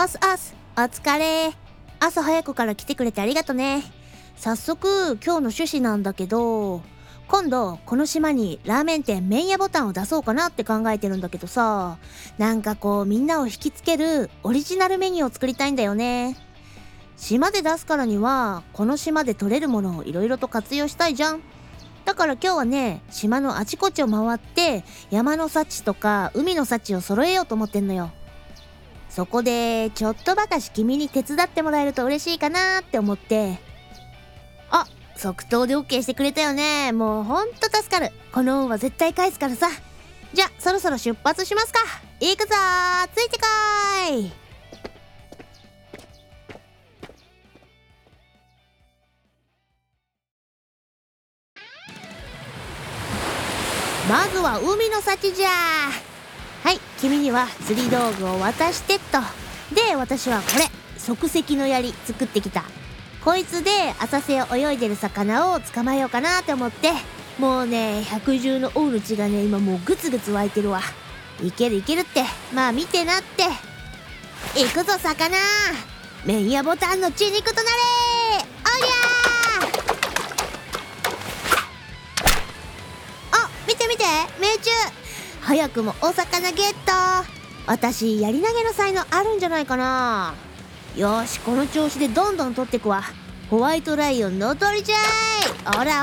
おすおす、お疲れ。朝早くから来てくれてありがとね。早速、今日の趣旨なんだけど、今度、この島にラーメン店麺屋ボタンを出そうかなって考えてるんだけどさ、なんかこう、みんなを引きつけるオリジナルメニューを作りたいんだよね。島で出すからには、この島で取れるものをいろいろと活用したいじゃん。だから今日はね、島のあちこちを回って、山の幸とか海の幸を揃えようと思ってんのよ。そこで、ちょっとばかし君に手伝ってもらえると嬉しいかなって思って。あ、即答で OK してくれたよね。もうほんと助かる。この恩は絶対返すからさ。じゃ、そろそろ出発しますか。行くぞついてこいまずは海の幸じゃはい君には釣り道具を渡してっと。で私はこれ即席の槍作ってきた。こいつで浅瀬を泳いでる魚を捕まえようかなって思って。もうね百獣の王の血がね今もうグツグツ湧いてるわ。いけるいけるって。まあ見てなって。行くぞ魚！麺屋ボタンの血肉となれ！おりゃ見て命中！早くもお魚ゲット。私やり投げの才能あるんじゃないかな。よしこの調子でどんどん取ってくわ。ホワイトライオンのとりちゃい。おらおらおら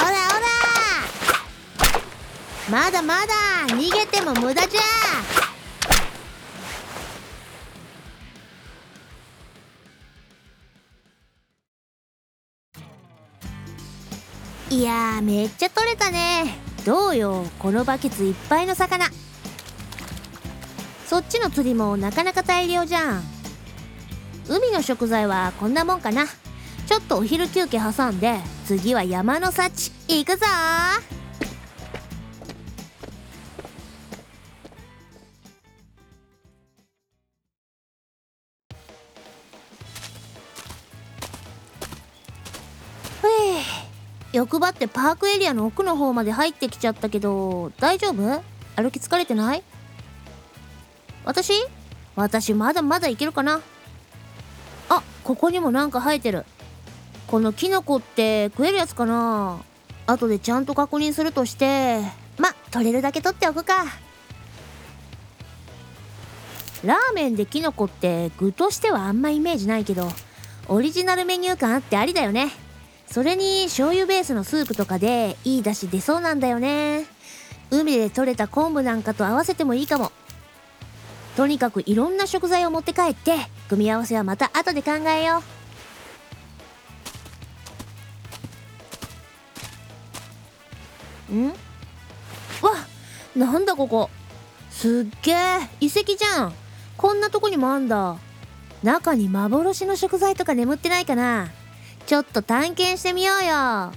まだまだ逃げても無駄じゃ。いやめっちゃ取れたね。どうよこのバケツいっぱいの魚。そっちの釣りもなかなか大量じゃん。海の食材はこんなもんかな。ちょっとお昼休憩挟んで次は山の幸行くぞ。欲張ってパークエリアの奥の方まで入ってきちゃったけど大丈夫？歩き疲れてない？私？私まだまだいけるかな？あここにもなんか生えてる。このキノコって食えるやつかな？後でちゃんと確認するとして。ま取れるだけ取っておくか。ラーメンでキノコって具としてはあんまイメージないけどオリジナルメニュー感あってありだよね。それに醤油ベースのスープとかでいい出汁出そうなんだよね。海で採れた昆布なんかと合わせてもいいかも。とにかくいろんな食材を持って帰って組み合わせはまた後で考えよう。ん？わなんだここ。すっげえ遺跡じゃん。こんなとこにもあんだ。中に幻の食材とか眠ってないかな。ちょっと探検してみようよ。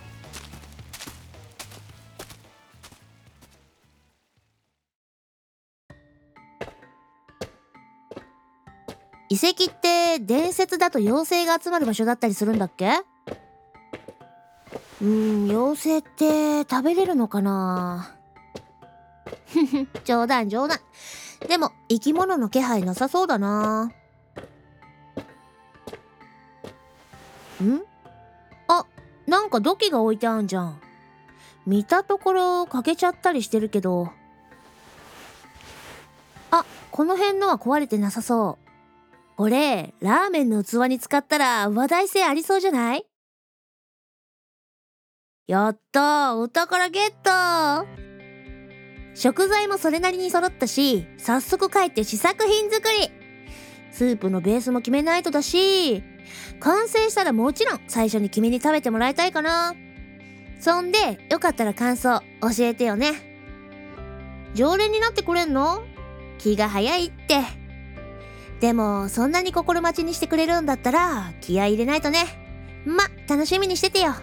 遺跡って伝説だと妖精が集まる場所だったりするんだっけ？うん妖精って食べれるのかな？ふ ふ冗談冗談でも生き物の気配なさそうだなん？あなんか土器が置いてあんじゃん。見たところ欠けちゃったりしてるけど。あ、この辺のは壊れてなさそう。これ、ラーメンの器に使ったら話題性ありそうじゃない？やったお宝ゲット食材もそれなりに揃ったし、早速帰って試作品作りスープのベースも決めないとだし、完成したらもちろん最初に君に食べてもらいたいかな。そんで、よかったら感想教えてよね。常連になってくれんの？気が早いって。でも、そんなに心待ちにしてくれるんだったら、気合い入れないとね。ま、楽しみにしててよ。